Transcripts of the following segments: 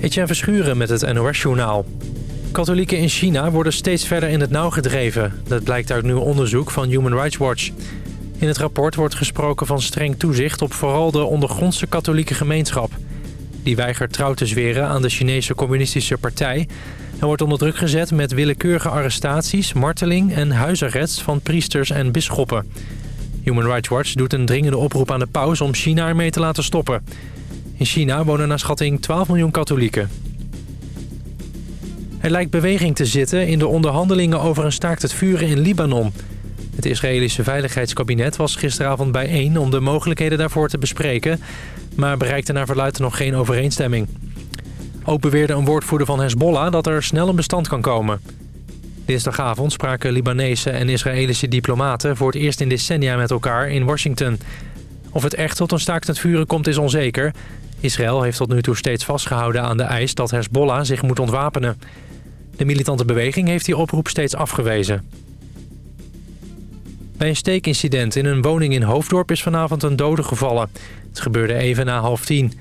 Etienne Verschuren met het NOS-journaal. Katholieken in China worden steeds verder in het nauw gedreven. Dat blijkt uit nieuw onderzoek van Human Rights Watch. In het rapport wordt gesproken van streng toezicht op vooral de ondergrondse katholieke gemeenschap. Die weigert trouw te zweren aan de Chinese communistische partij... en wordt onder druk gezet met willekeurige arrestaties, marteling en huisarrest van priesters en bisschoppen. Human Rights Watch doet een dringende oproep aan de paus om China ermee te laten stoppen. In China wonen naar schatting 12 miljoen katholieken. Er lijkt beweging te zitten in de onderhandelingen over een staakt het vuren in Libanon. Het Israëlische Veiligheidskabinet was gisteravond bijeen om de mogelijkheden daarvoor te bespreken... maar bereikte naar verluidt nog geen overeenstemming. Ook beweerde een woordvoerder van Hezbollah dat er snel een bestand kan komen. Dinsdagavond spraken Libanese en Israëlische diplomaten voor het eerst in decennia met elkaar in Washington. Of het echt tot een staakt het vuren komt is onzeker. Israël heeft tot nu toe steeds vastgehouden aan de eis dat Hezbollah zich moet ontwapenen. De militante beweging heeft die oproep steeds afgewezen. Bij een steekincident in een woning in Hoofddorp is vanavond een dode gevallen. Het gebeurde even na half tien.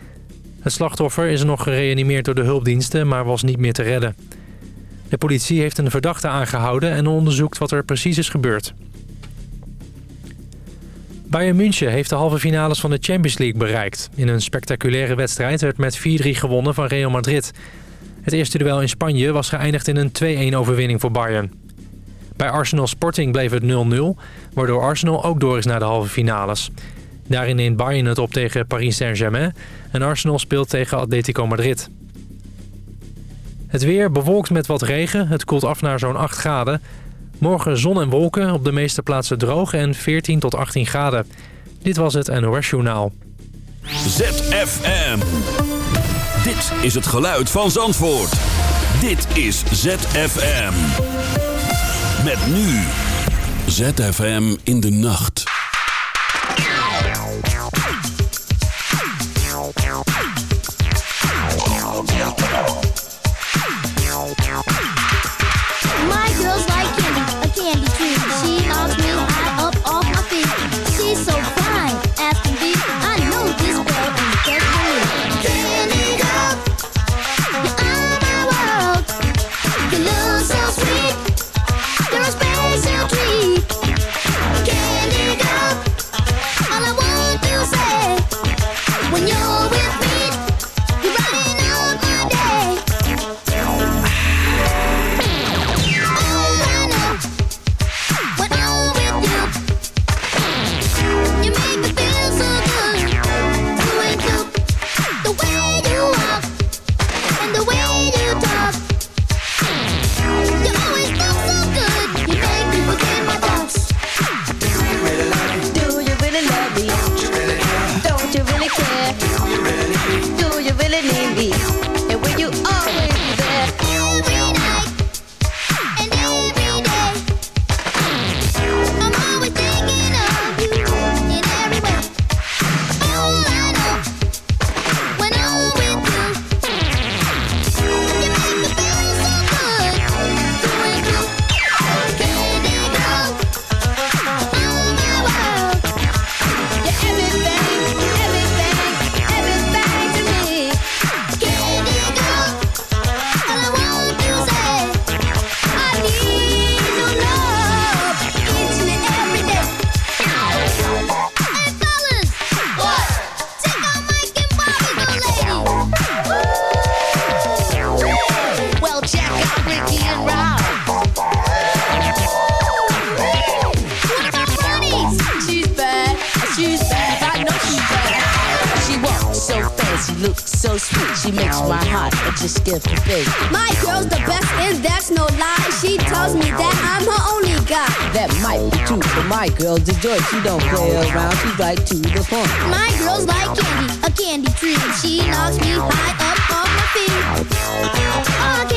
Het slachtoffer is nog gereanimeerd door de hulpdiensten, maar was niet meer te redden. De politie heeft een verdachte aangehouden en onderzoekt wat er precies is gebeurd. Bayern München heeft de halve finales van de Champions League bereikt. In een spectaculaire wedstrijd werd met 4-3 gewonnen van Real Madrid. Het eerste duel in Spanje was geëindigd in een 2-1 overwinning voor Bayern. Bij Arsenal Sporting bleef het 0-0, waardoor Arsenal ook door is naar de halve finales. Daarin neemt Bayern het op tegen Paris Saint-Germain en Arsenal speelt tegen Atletico Madrid. Het weer bewolkt met wat regen, het koelt af naar zo'n 8 graden. Morgen zon en wolken, op de meeste plaatsen droog en 14 tot 18 graden. Dit was het NOS Journaal. ZFM. Dit is het geluid van Zandvoort. Dit is ZFM. Met nu. ZFM in de nacht. My girl's a joy. She don't play around, she's right to the point. My girl's like candy, a candy tree. She knocks me high up off my feet. Oh,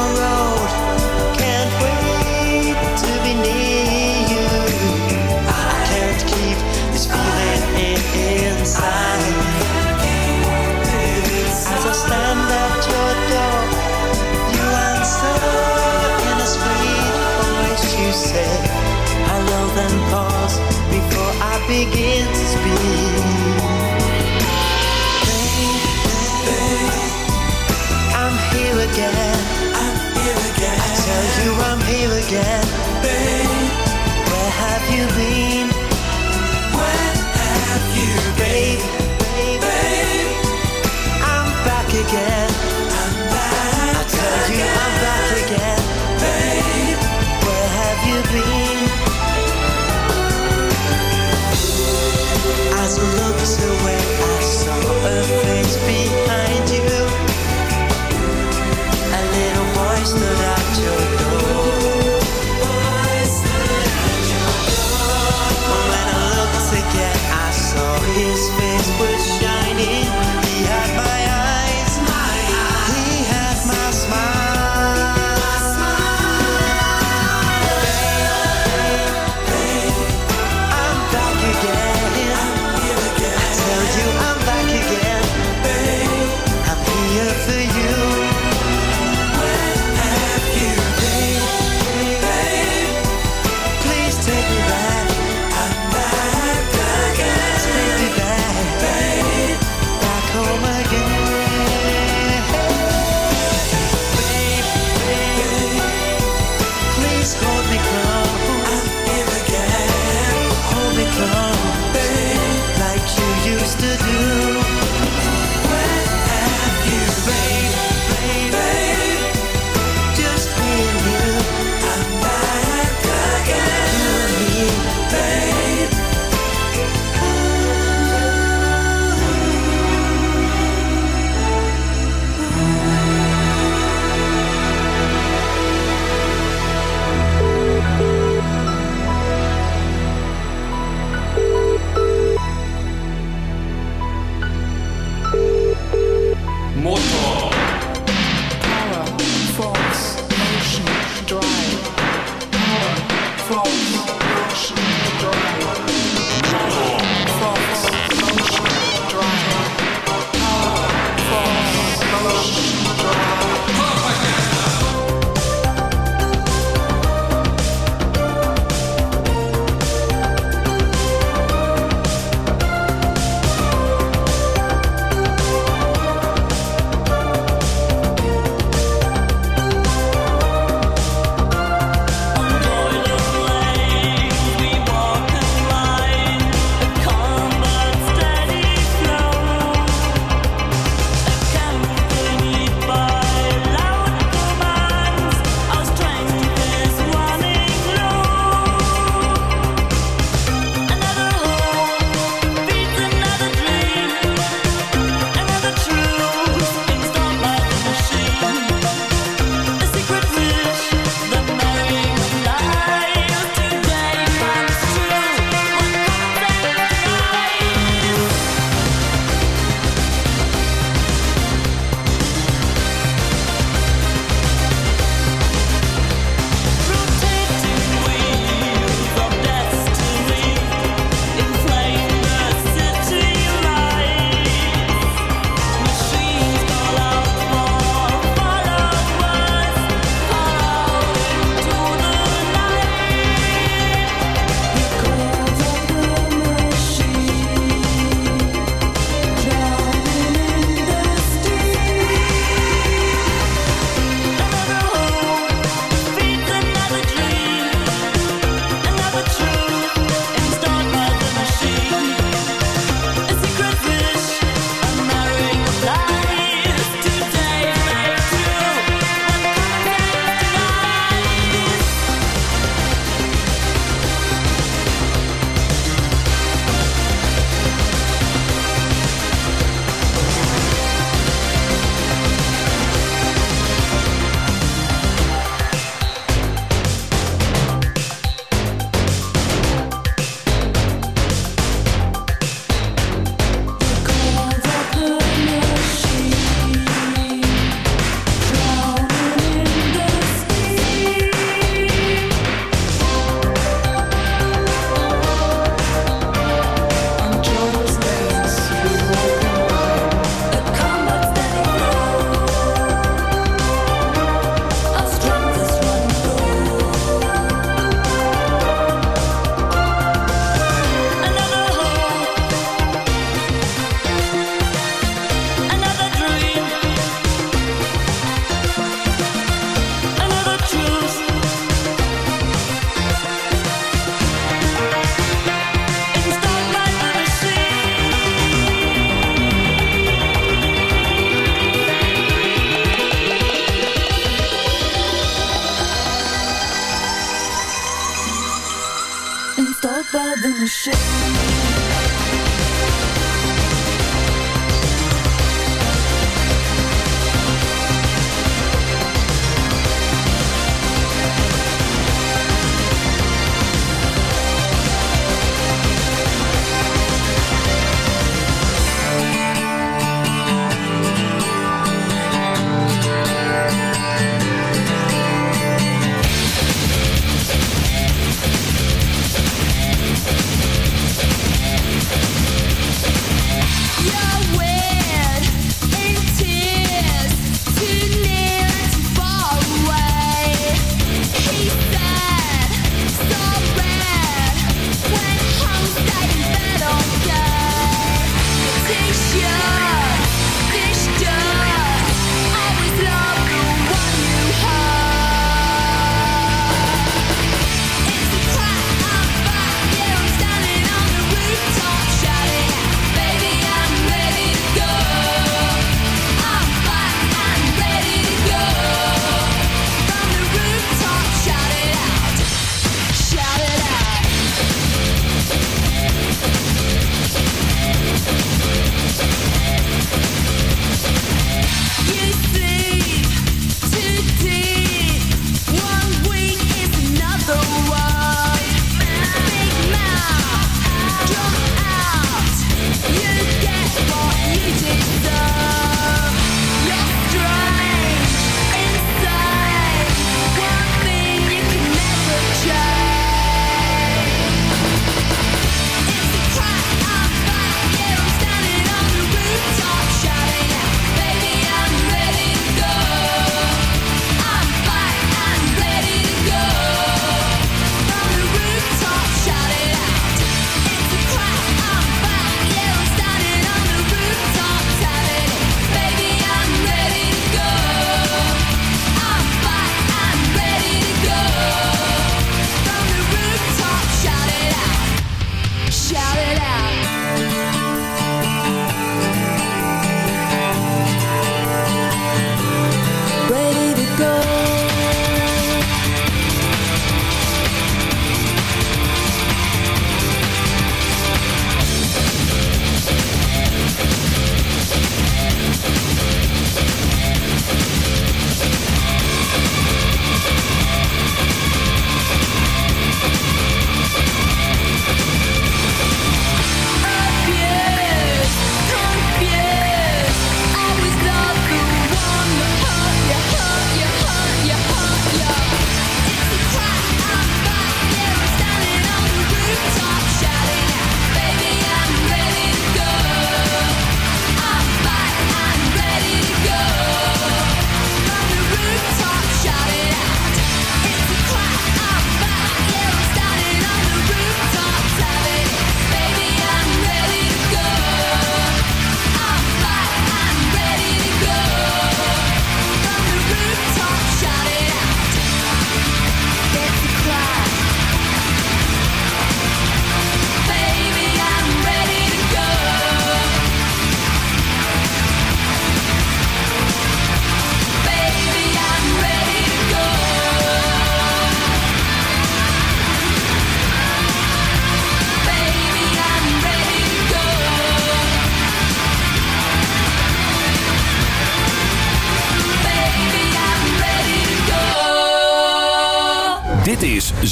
say hello, then pause before I begin to speak. I'm here again. I'm here again. I tell you I'm here again. Where have you been? Have you I'm back again.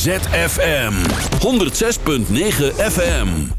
ZFM 106.9 FM.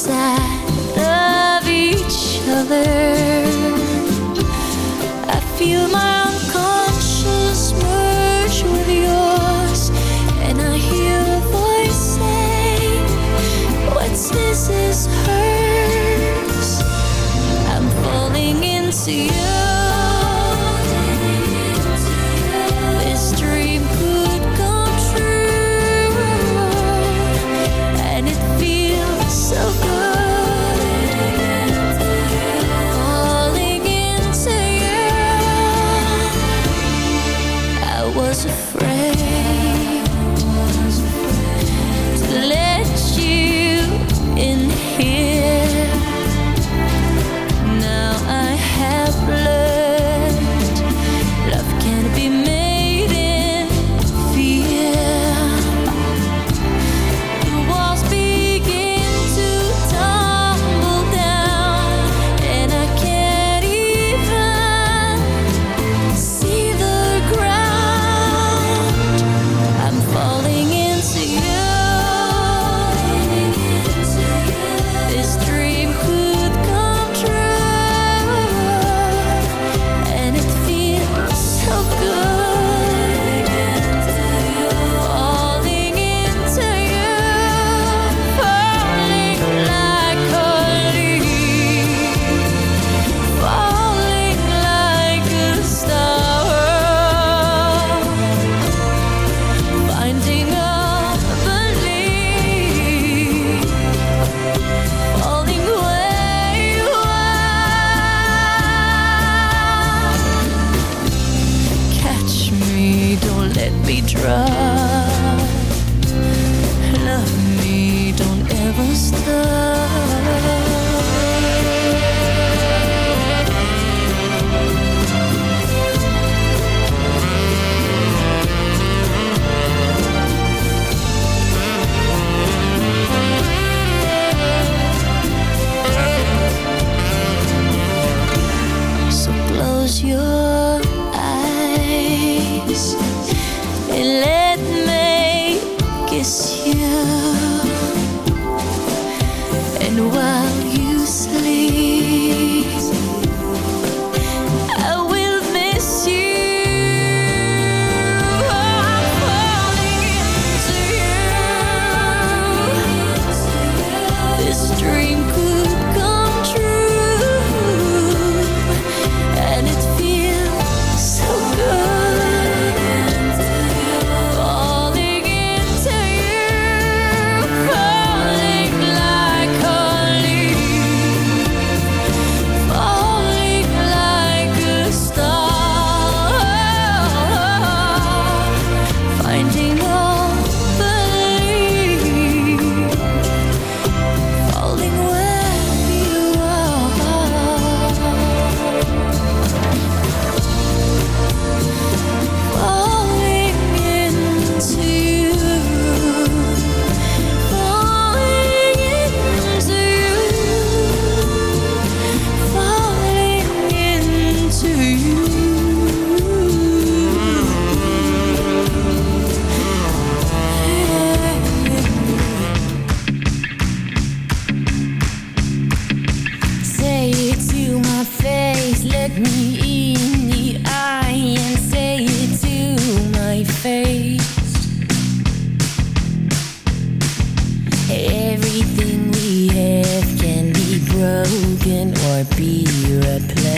inside of each other. let me drown. Love me, don't ever stop. play.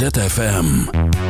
ZFM.